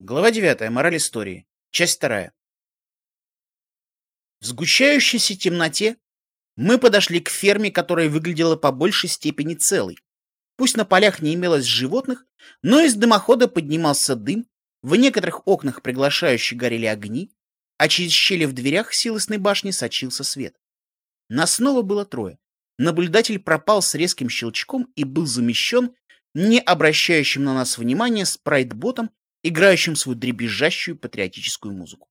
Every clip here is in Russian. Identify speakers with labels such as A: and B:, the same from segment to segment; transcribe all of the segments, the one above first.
A: Глава 9. Мораль истории. Часть 2. В сгущающейся темноте мы подошли к ферме, которая выглядела по большей степени целой. Пусть на полях не имелось животных, но из дымохода поднимался дым, в некоторых окнах приглашающе горели огни, а через щели в дверях силосной башни сочился свет. Нас снова было трое. Наблюдатель пропал с резким щелчком и был замещен не обращающим на нас внимания спрайтботом играющим свою дребезжащую патриотическую музыку.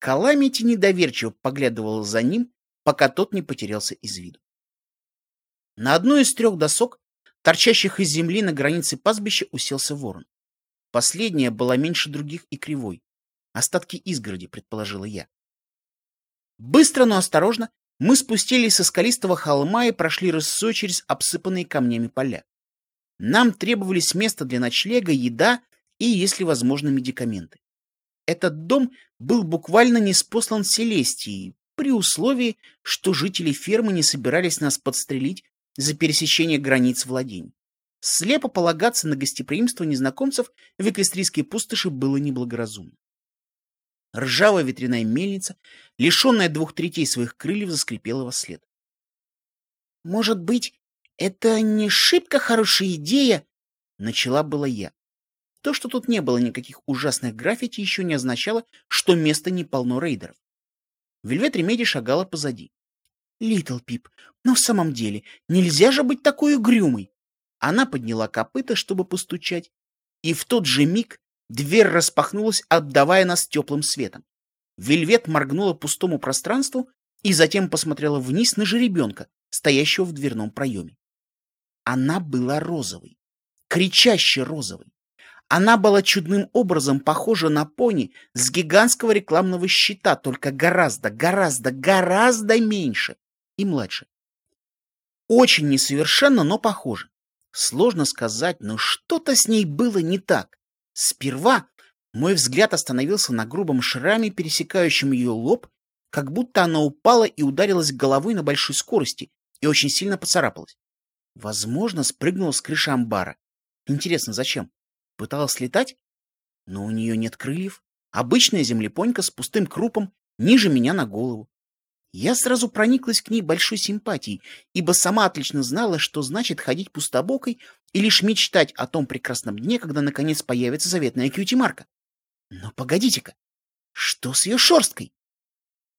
A: Каламити недоверчиво поглядывал за ним, пока тот не потерялся из виду. На одной из трех досок, торчащих из земли на границе пастбища, уселся ворон. Последняя была меньше других и кривой. Остатки изгороди, предположила я. Быстро, но осторожно мы спустились со скалистого холма и прошли рысцой через обсыпанные камнями поля. Нам требовались место для ночлега, еда и, если возможно, медикаменты. Этот дом был буквально неспослан Селестией, при условии, что жители фермы не собирались нас подстрелить за пересечение границ владений. Слепо полагаться на гостеприимство незнакомцев в эквестрийской пустоши было неблагоразумно. Ржавая ветряная мельница, лишенная двух третей своих крыльев, заскрипела во след. «Может быть, это не шибко хорошая идея?» — начала была я. То, что тут не было никаких ужасных граффити, еще не означало, что место не полно рейдеров. Вельвет Ремеди шагала позади. «Литл Пип, но в самом деле, нельзя же быть такой угрюмой!» Она подняла копыта, чтобы постучать, и в тот же миг дверь распахнулась, обдавая нас теплым светом. Вельвет моргнула пустому пространству и затем посмотрела вниз на жеребенка, стоящего в дверном проеме. Она была розовой, кричаще розовой. Она была чудным образом похожа на пони с гигантского рекламного щита, только гораздо, гораздо, гораздо меньше и младше. Очень несовершенно, но похоже. Сложно сказать, но что-то с ней было не так. Сперва мой взгляд остановился на грубом шраме, пересекающем ее лоб, как будто она упала и ударилась головой на большой скорости и очень сильно поцарапалась. Возможно, спрыгнула с крыши амбара. Интересно, зачем? Пыталась летать? Но у нее нет крыльев. Обычная землепонька с пустым крупом, ниже меня на голову. Я сразу прониклась к ней большой симпатией, ибо сама отлично знала, что значит ходить пустобокой и лишь мечтать о том прекрасном дне, когда наконец появится заветная кьюти-марка. Но погодите-ка, что с ее шерсткой?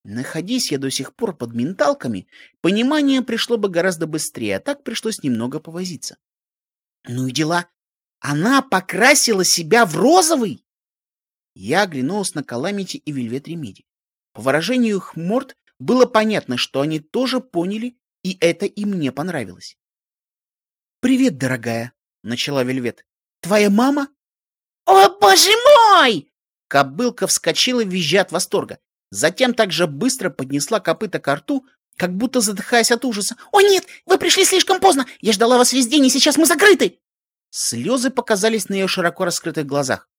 A: Находись я до сих пор под менталками, понимание пришло бы гораздо быстрее, а так пришлось немного повозиться. Ну и дела. Она покрасила себя в розовый? Я оглянулась на Каламити и Вельвет Ремеди. По выражению их морд было понятно, что они тоже поняли, и это им не понравилось. «Привет, дорогая», — начала Вельвет. «Твоя мама?» «О, боже мой!» Кобылка вскочила, визжа от восторга. Затем также быстро поднесла копыта к рту, как будто задыхаясь от ужаса. «О нет, вы пришли слишком поздно! Я ждала вас весь день, и сейчас мы закрыты!» Слезы показались на ее широко раскрытых глазах.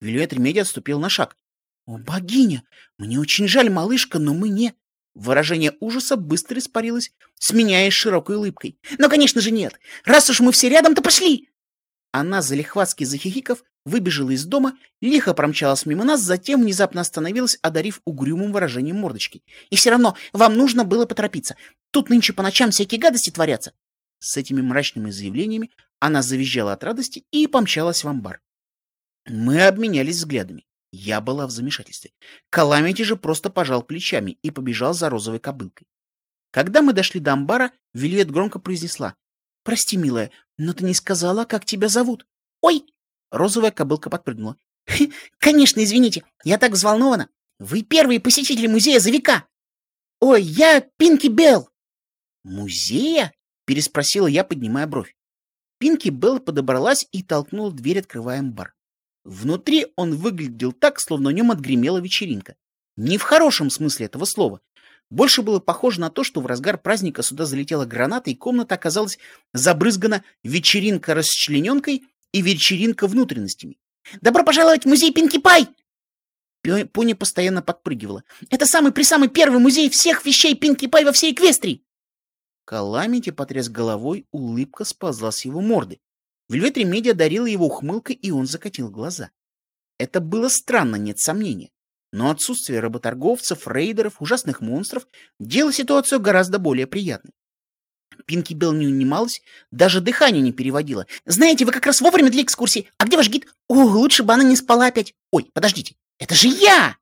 A: Вильвет Ремеди отступил на шаг. «О, богиня! Мне очень жаль, малышка, но мы не...» Выражение ужаса быстро испарилось, сменяясь широкой улыбкой. «Но, конечно же, нет! Раз уж мы все рядом, то пошли!» Она, залихватски захихиков, выбежала из дома, лихо промчалась мимо нас, затем внезапно остановилась, одарив угрюмым выражением мордочки. «И все равно вам нужно было поторопиться. Тут нынче по ночам всякие гадости творятся. С этими мрачными заявлениями она завизжала от радости и помчалась в амбар. Мы обменялись взглядами. Я была в замешательстве. Каламити же просто пожал плечами и побежал за розовой кобылкой. Когда мы дошли до амбара, Вильвет громко произнесла. — Прости, милая, но ты не сказала, как тебя зовут. — Ой! — розовая кобылка подпрыгнула. — Конечно, извините, я так взволнована. Вы первые посетители музея за века. — Ой, я Пинки Белл. — Музея? — переспросила я, поднимая бровь. Пинки Белл подобралась и толкнула дверь, открывая амбар. Внутри он выглядел так, словно в нем отгремела вечеринка. Не в хорошем смысле этого слова. Больше было похоже на то, что в разгар праздника сюда залетела граната, и комната оказалась забрызгана вечеринка расчлененкой и вечеринка внутренностями. «Добро пожаловать в музей Пинки Пай!» Пони постоянно подпрыгивала. «Это самый-присамый первый музей всех вещей Пинки Пай во всей Эквестрии!» Каламити потряс головой, улыбка сползла с его морды. Вельвет Ремедия дарила его ухмылкой, и он закатил глаза. Это было странно, нет сомнения. Но отсутствие работорговцев, рейдеров, ужасных монстров делало ситуацию гораздо более приятной. Пинки Белл не унималась, даже дыхание не переводила. «Знаете, вы как раз вовремя для экскурсии. А где ваш гид? О, лучше бы она не спала опять. Ой, подождите, это же я!»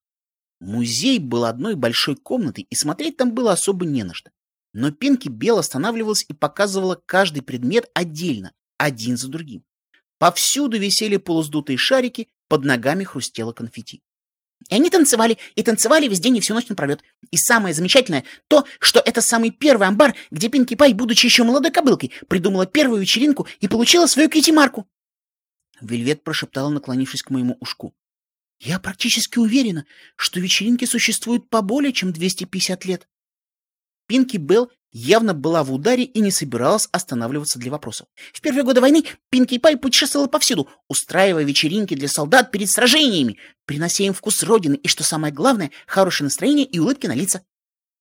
A: Музей был одной большой комнатой, и смотреть там было особо не на что. Но Пинки Белл останавливалась и показывала каждый предмет отдельно, один за другим. Повсюду висели полуздутые шарики, под ногами хрустело конфетти. И они танцевали, и танцевали весь день и всю ночь напролет. И самое замечательное то, что это самый первый амбар, где Пинки Пай, будучи еще молодой кобылкой, придумала первую вечеринку и получила свою кьюти-марку. Вельвет прошептала, наклонившись к моему ушку. Я практически уверена, что вечеринки существуют по более чем 250 лет. Пинки Белл явно была в ударе и не собиралась останавливаться для вопросов. В первые годы войны Пинки Пай путешествовала повсюду, устраивая вечеринки для солдат перед сражениями, принося им вкус родины и, что самое главное, хорошее настроение и улыбки на лица.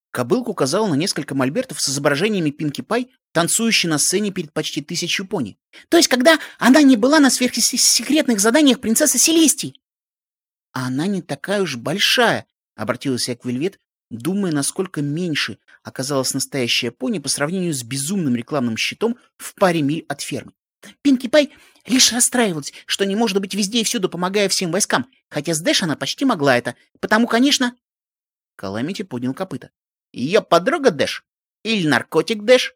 A: Кобылка указала на несколько мольбертов с изображениями Пинки Пай, танцующей на сцене перед почти тысячу пони. То есть, когда она не была на сверхсекретных заданиях принцессы Селестии. А она не такая уж большая, обратилась я к Вельвет, думая, насколько меньше оказалась настоящая пони по сравнению с безумным рекламным щитом в паре миль от фермы. Пинки Пай лишь расстраивалась, что не может быть везде и всюду, помогая всем войскам, хотя с Дэш она почти могла это, потому, конечно... Каламити поднял копыта. Ее подруга Дэш? Или наркотик Дэш?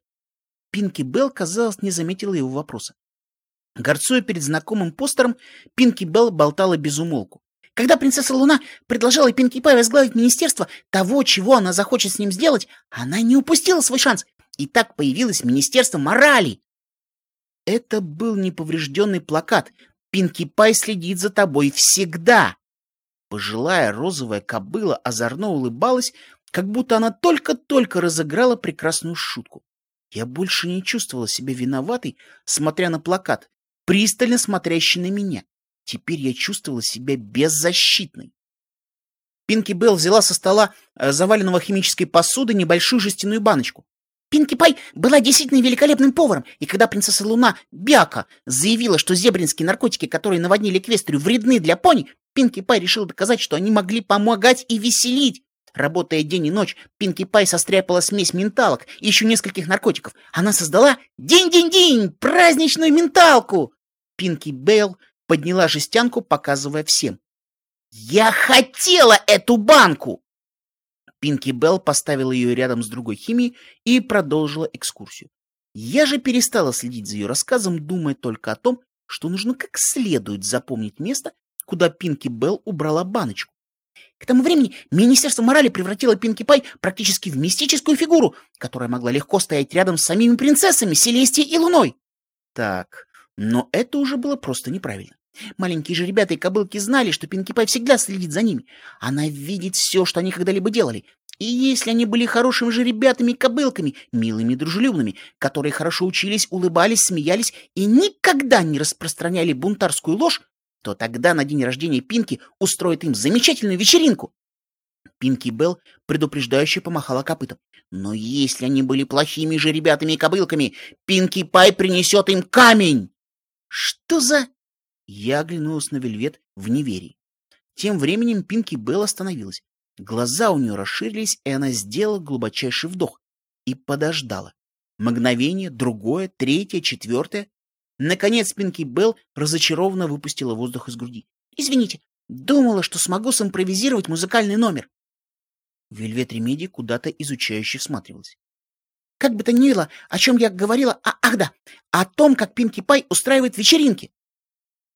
A: Пинки Белл, казалось, не заметила его вопроса. Горцуя перед знакомым постером, Пинки Белл болтала без умолку. Когда принцесса Луна предложила Пинки Пай возглавить министерство того, чего она захочет с ним сделать, она не упустила свой шанс. И так появилось Министерство морали. Это был неповрежденный плакат. Пинки Пай следит за тобой всегда. Пожилая розовая кобыла озорно улыбалась, как будто она только-только разыграла прекрасную шутку. Я больше не чувствовала себя виноватой, смотря на плакат, пристально смотрящий на меня. Теперь я чувствовала себя беззащитной. Пинки Белл взяла со стола, э, заваленного химической посуды, небольшую жестяную баночку. Пинки Пай была действительно великолепным поваром, и когда принцесса Луна Бяка заявила, что зебринские наркотики, которые наводнили Эквестрию, вредны для пони, Пинки Пай решил доказать, что они могли помогать и веселить. Работая день и ночь, Пинки Пай состряпала смесь менталок и еще нескольких наркотиков. Она создала день-день-день праздничную менталку. Пинки Белл подняла жестянку, показывая всем. «Я хотела эту банку!» Пинки Белл поставила ее рядом с другой химией и продолжила экскурсию. Я же перестала следить за ее рассказом, думая только о том, что нужно как следует запомнить место, куда Пинки Белл убрала баночку. К тому времени Министерство морали превратило Пинки Пай практически в мистическую фигуру, которая могла легко стоять рядом с самими принцессами Селестией и Луной. Так, но это уже было просто неправильно. Маленькие же ребята и кобылки знали, что Пинки Пай всегда следит за ними. Она видит все, что они когда-либо делали. И если они были хорошими же ребятами и кобылками, милыми и дружелюбными, которые хорошо учились, улыбались, смеялись и никогда не распространяли бунтарскую ложь, то тогда на день рождения Пинки устроит им замечательную вечеринку. Пинки Белл предупреждающе помахала копытом. Но если они были плохими же ребятами и кобылками, Пинки Пай принесет им камень! Что за... Я оглянулась на Вельвет в неверии. Тем временем Пинки Белл остановилась. Глаза у нее расширились, и она сделала глубочайший вдох и подождала. Мгновение, другое, третье, четвертое. Наконец Пинки Белл разочарованно выпустила воздух из груди. «Извините, думала, что смогу симпровизировать музыкальный номер». Вельвет Ремеди куда-то изучающе всматривалась. «Как бы то ни было, о чем я говорила... А, ах да, о том, как Пинки Пай устраивает вечеринки».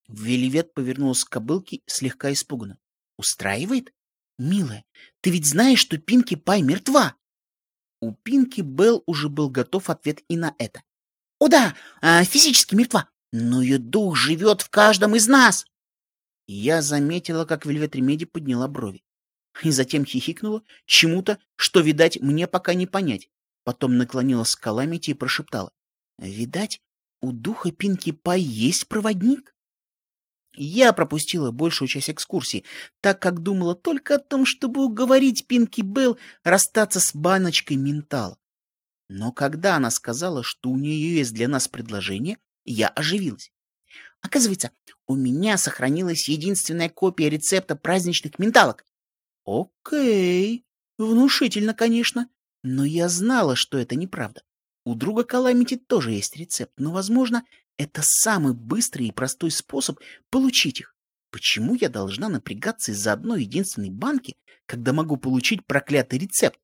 A: Вельвет повернулась к кобылке слегка испуганно. «Устраивает? Милая, ты ведь знаешь, что Пинки Пай мертва!» У Пинки Белл уже был готов ответ и на это. «О да, а, физически мертва, но ее дух живет в каждом из нас!» Я заметила, как Вельвет Ремеди подняла брови. И затем хихикнула чему-то, что, видать, мне пока не понять. Потом наклонилась к Каламити и прошептала. «Видать, у духа Пинки Пай есть проводник?» Я пропустила большую часть экскурсии, так как думала только о том, чтобы уговорить Пинки Белл расстаться с баночкой ментала. Но когда она сказала, что у нее есть для нас предложение, я оживилась. Оказывается, у меня сохранилась единственная копия рецепта праздничных менталок. Окей, внушительно, конечно, но я знала, что это неправда. У друга Каламити тоже есть рецепт, но, возможно, это самый быстрый и простой способ получить их. Почему я должна напрягаться из-за одной единственной банки, когда могу получить проклятый рецепт?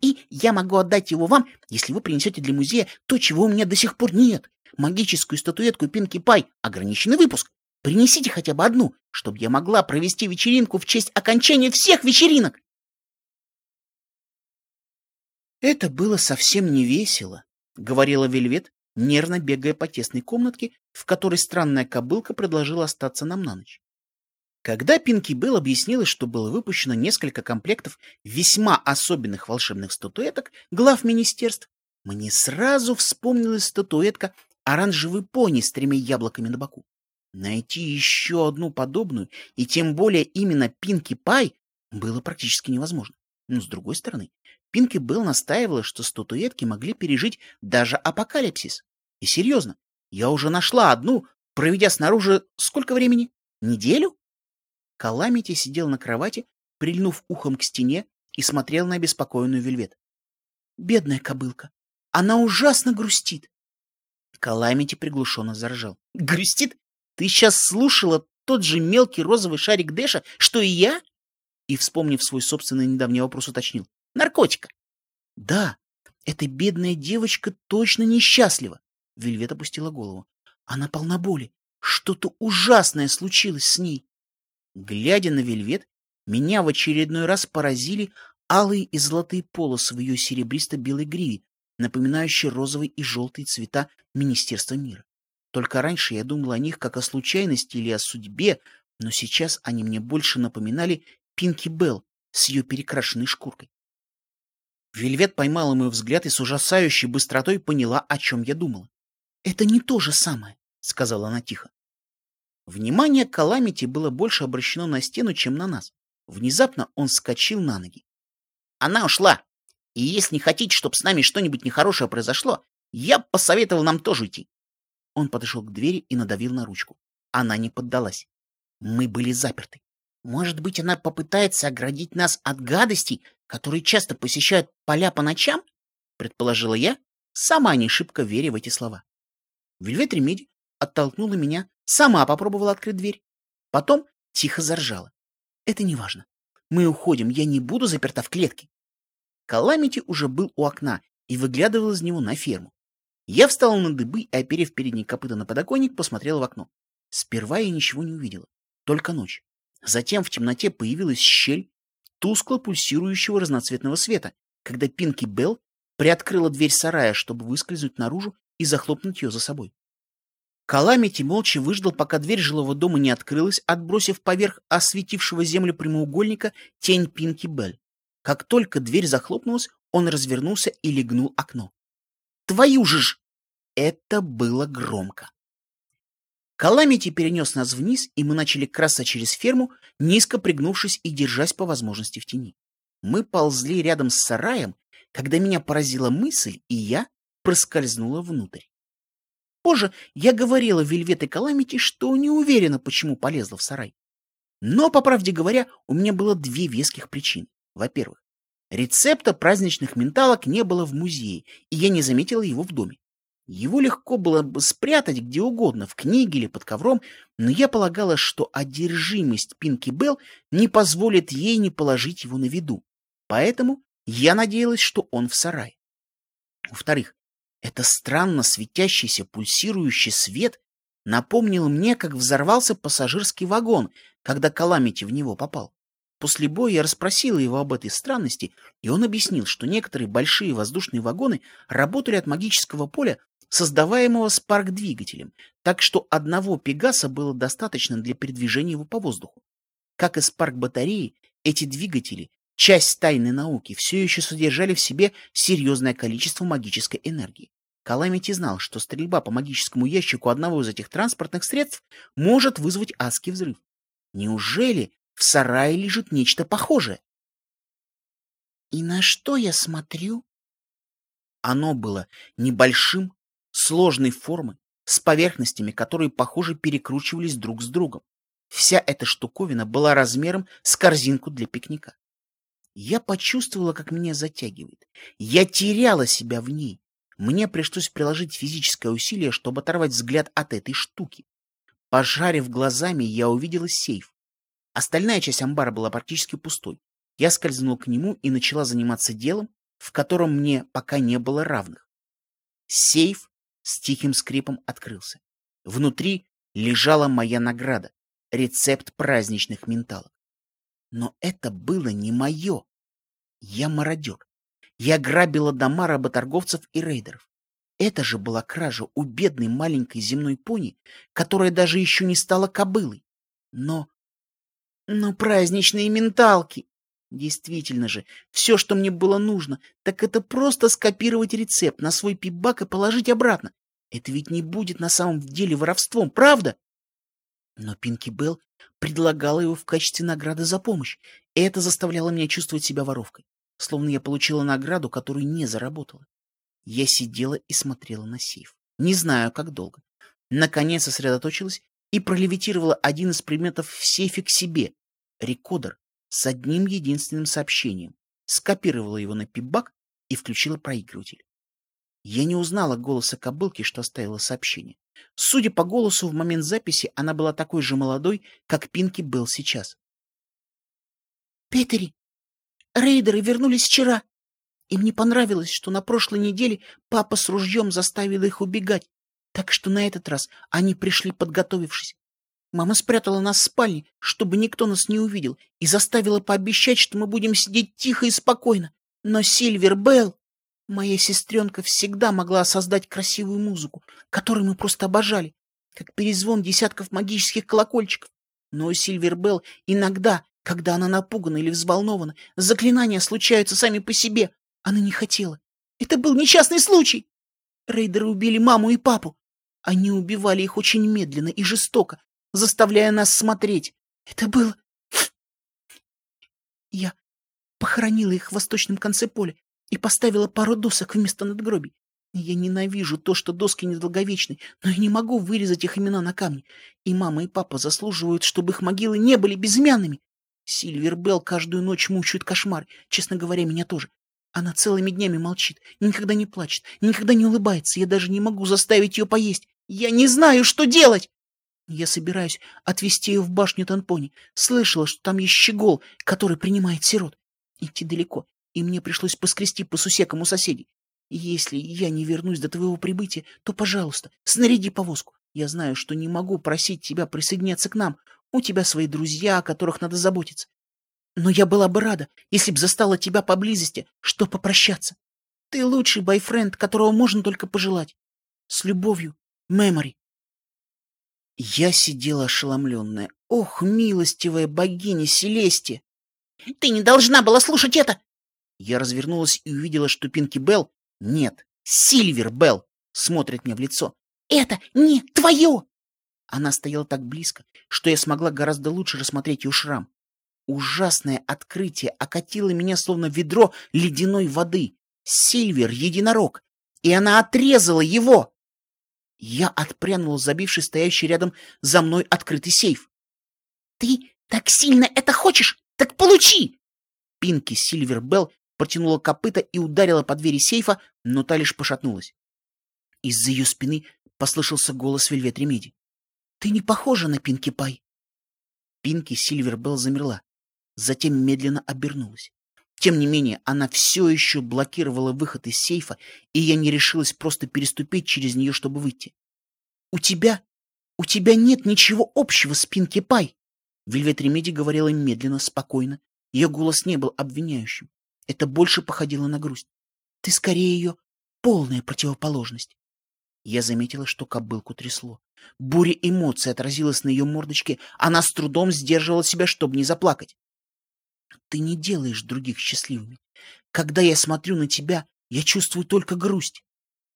A: И я могу отдать его вам, если вы принесете для музея то, чего у меня до сих пор нет. Магическую статуэтку Пинки Пай. Ограниченный выпуск. Принесите хотя бы одну, чтобы я могла провести вечеринку в честь окончания всех вечеринок. Это было совсем не весело, говорила Вельвет, нервно бегая по тесной комнатке, в которой странная кобылка предложила остаться нам на ночь. Когда Пинки Белл объяснила, что было выпущено несколько комплектов весьма особенных волшебных статуэток глав министерств, мне сразу вспомнилась статуэтка оранжевый пони с тремя яблоками на боку. Найти еще одну подобную, и тем более именно Пинки Пай, было практически невозможно. Но с другой стороны, Пинки Белл настаивала, что статуэтки могли пережить даже апокалипсис. И серьезно, я уже нашла одну, проведя снаружи сколько времени? Неделю? Каламити сидел на кровати, прильнув ухом к стене и смотрел на обеспокоенную Вельвет. «Бедная кобылка! Она ужасно грустит!» Каламити приглушенно заржал. «Грустит? Ты сейчас слушала тот же мелкий розовый шарик Дэша, что и я?» И, вспомнив свой собственный недавний вопрос, уточнил. «Наркотика!» «Да, эта бедная девочка точно несчастлива!» Вельвет опустила голову. «Она полна боли. Что-то ужасное случилось с ней!» Глядя на вельвет, меня в очередной раз поразили алые и золотые полосы в ее серебристо-белой гриве, напоминающие розовый и желтый цвета Министерства мира. Только раньше я думал о них как о случайности или о судьбе, но сейчас они мне больше напоминали Пинки Белл с ее перекрашенной шкуркой. Вельвет поймала мой взгляд и с ужасающей быстротой поняла, о чем я думала. — Это не то же самое, — сказала она тихо. Внимание Каламити было больше обращено на стену, чем на нас. Внезапно он вскочил на ноги. «Она ушла! И если не хотите, чтобы с нами что-нибудь нехорошее произошло, я посоветовал нам тоже уйти!» Он подошел к двери и надавил на ручку. Она не поддалась. Мы были заперты. Может быть, она попытается оградить нас от гадостей, которые часто посещают поля по ночам? Предположила я, сама не шибко веря в эти слова. Вельвет Ремеди оттолкнула меня Сама попробовала открыть дверь. Потом тихо заржала. Это не важно. Мы уходим, я не буду заперта в клетке. Каламити уже был у окна и выглядывал из него на ферму. Я встала на дыбы и, оперев передние копыта на подоконник, посмотрела в окно. Сперва я ничего не увидела, только ночь. Затем в темноте появилась щель тускло пульсирующего разноцветного света, когда Пинки Белл приоткрыла дверь сарая, чтобы выскользнуть наружу и захлопнуть ее за собой. Каламити молча выждал, пока дверь жилого дома не открылась, отбросив поверх осветившего землю прямоугольника тень Пинки Белль. Как только дверь захлопнулась, он развернулся и легнул окно. «Твою же ж!» Это было громко. Каламити перенес нас вниз, и мы начали краса через ферму, низко пригнувшись и держась по возможности в тени. Мы ползли рядом с сараем, когда меня поразила мысль, и я проскользнула внутрь. Позже я говорила Вельвет и Каламити, что не уверена, почему полезла в сарай. Но, по правде говоря, у меня было две веских причины. Во-первых, рецепта праздничных менталок не было в музее, и я не заметила его в доме. Его легко было бы спрятать где угодно, в книге или под ковром, но я полагала, что одержимость Пинки Белл не позволит ей не положить его на виду. Поэтому я надеялась, что он в сарае. Во-вторых, это странно светящийся пульсирующий свет напомнил мне, как взорвался пассажирский вагон, когда Каламити в него попал. После боя я расспросила его об этой странности, и он объяснил, что некоторые большие воздушные вагоны работали от магического поля, создаваемого спарк-двигателем, так что одного Пегаса было достаточно для передвижения его по воздуху. Как и спарк-батареи, эти двигатели, часть тайной науки, все еще содержали в себе серьезное количество магической энергии. Каламити знал, что стрельба по магическому ящику одного из этих транспортных средств может вызвать адский взрыв. Неужели в сарае лежит нечто похожее? И на что я смотрю? Оно было небольшим, сложной формы, с поверхностями, которые, похоже, перекручивались друг с другом. Вся эта штуковина была размером с корзинку для пикника. Я почувствовала, как меня затягивает. Я теряла себя в ней. Мне пришлось приложить физическое усилие, чтобы оторвать взгляд от этой штуки. Пожарив глазами, я увидела сейф. Остальная часть амбара была практически пустой. Я скользнула к нему и начала заниматься делом, в котором мне пока не было равных. Сейф с тихим скрипом открылся. Внутри лежала моя награда — рецепт праздничных менталок. Но это было не мое. Я мародер. Я грабила дома работорговцев и рейдеров. Это же была кража у бедной маленькой земной пони, которая даже еще не стала кобылой. Но... Но праздничные менталки! Действительно же, все, что мне было нужно, так это просто скопировать рецепт на свой пипбак и положить обратно. Это ведь не будет на самом деле воровством, правда? Но Пинки Белл предлагала его в качестве награды за помощь, и это заставляло меня чувствовать себя воровкой, словно я получила награду, которую не заработала. Я сидела и смотрела на сейф. Не знаю, как долго. Наконец сосредоточилась и пролевитировала один из предметов в сейфе к себе — рекодер с одним единственным сообщением, скопировала его на пипбак и включила проигрыватель. Я не узнала голоса кобылки, что оставила сообщение. Судя по голосу, в момент записи она была такой же молодой, как Пинки был сейчас. «Петери, рейдеры вернулись вчера. Им не понравилось, что на прошлой неделе папа с ружьем заставил их убегать, так что на этот раз они пришли подготовившись. Мама спрятала нас в спальне, чтобы никто нас не увидел, и заставила пообещать, что мы будем сидеть тихо и спокойно. Но Сильвер Белл, моя сестренка, всегда могла создать красивую музыку, которую мы просто обожали, как перезвон десятков магических колокольчиков. Но у Сильвер Белл иногда, когда она напугана или взволнована, заклинания случаются сами по себе. Она не хотела. Это был несчастный случай. Рейдеры убили маму и папу. Они убивали их очень медленно и жестоко, заставляя нас смотреть. Это было... Я похоронила их в восточном конце поля и поставила пару досок вместо надгробий. Я ненавижу то, что доски недолговечны, но я не могу вырезать их имена на камне. И мама и папа заслуживают, чтобы их могилы не были безымянными. Сильвер Белл каждую ночь мучает кошмар, честно говоря, меня тоже. Она целыми днями молчит, никогда не плачет, никогда не улыбается. Я даже не могу заставить ее поесть. Я не знаю, что делать! Я собираюсь отвезти ее в башню Танпони. Слышала, что там есть щегол, который принимает сирот. Идти далеко, и мне пришлось поскрести по сусекам у соседей. Если я не вернусь до твоего прибытия, то, пожалуйста, снаряди повозку. Я знаю, что не могу просить тебя присоединяться к нам. У тебя свои друзья, о которых надо заботиться. Но я была бы рада, если б застала тебя поблизости, что попрощаться. Ты лучший бойфренд, которого можно только пожелать. С любовью, Мемори. Я сидела ошеломленная. Ох, милостивая богиня Селестия! Ты не должна была слушать это! Я развернулась и увидела, что Пинки Белл, нет, Сильвер Белл, смотрит мне в лицо. Это не твое! Она стояла так близко, что я смогла гораздо лучше рассмотреть ее шрам. Ужасное открытие окатило меня, словно ведро ледяной воды. Сильвер — единорог, и она отрезала его! Я отпрянул, забивший стоящий рядом за мной открытый сейф. «Ты так сильно это хочешь? Так получи!» Пинки Сильвер Белл протянула копыта и ударила по двери сейфа, но та лишь пошатнулась. Из-за ее спины послышался голос Вельвет Ремеди. «Ты не похожа на Пинки Пай!» Пинки Сильвер Белл замерла, затем медленно обернулась. Тем не менее, она все еще блокировала выход из сейфа, и я не решилась просто переступить через нее, чтобы выйти. «У тебя... у тебя нет ничего общего с Пинки Пай!» Вельвет Ремеди говорила медленно, спокойно. Ее голос не был обвиняющим. Это больше походило на грусть. «Ты скорее ее полная противоположность!» Я заметила, что кобылку трясло. Буря эмоций отразилась на ее мордочке. Она с трудом сдерживала себя, чтобы не заплакать. Ты не делаешь других счастливыми. Когда я смотрю на тебя, я чувствую только грусть.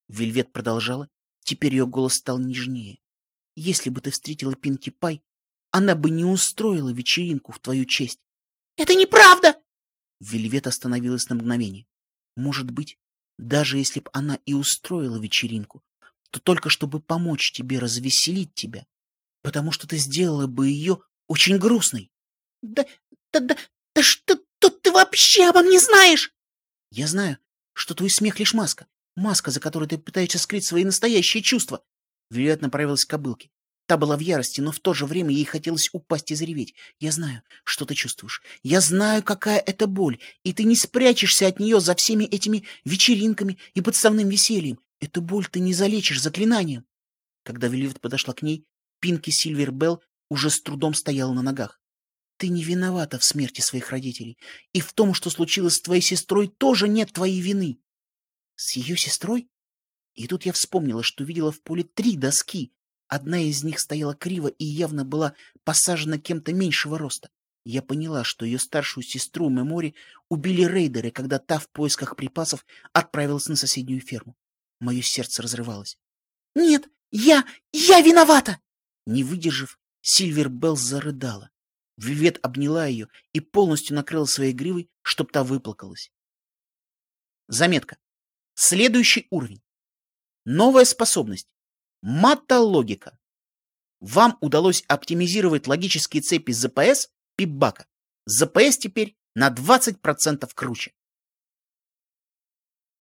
A: Вельвет продолжала. Теперь ее голос стал нежнее. Если бы ты встретила Пинки Пай, она бы не устроила вечеринку в твою честь. Это неправда! Вельвет остановилась на мгновение. Может быть, даже если б она и устроила вечеринку, то только чтобы помочь тебе развеселить тебя, потому что ты сделала бы ее очень грустной.
B: Да, да, да, да что тут ты вообще обо мне знаешь?
A: Я знаю, что твой смех лишь маска. Маска, за которой ты пытаешься скрыть свои настоящие чувства. Виолет направилась к кобылке. Та была в ярости, но в то же время ей хотелось упасть и зареветь. Я знаю, что ты чувствуешь. Я знаю, какая это боль, и ты не спрячешься от нее за всеми этими вечеринками и подставным весельем. Эту боль ты не залечишь заклинанием. Когда Виолет подошла к ней, Пинки Сильвер Белл уже с трудом стояла на ногах. Ты не виновата в смерти своих родителей, и в том, что случилось с твоей сестрой, тоже нет твоей вины. С ее сестрой? И тут я вспомнила, что видела в поле три доски. Одна из них стояла криво и явно была посажена кем-то меньшего роста. Я поняла, что ее старшую сестру Мемори убили рейдеры, когда та в поисках припасов отправилась на соседнюю ферму. Мое сердце разрывалось.
B: «Нет, я... я виновата!»
A: Не выдержав, Сильвер Белл зарыдала. Вивет обняла ее и полностью накрыла своей гривой, чтоб та выплакалась. Заметка. Следующий уровень. Новая способность. Матологика. Вам удалось оптимизировать логические цепи ЗПС Пипбака. ЗПС теперь на 20% круче.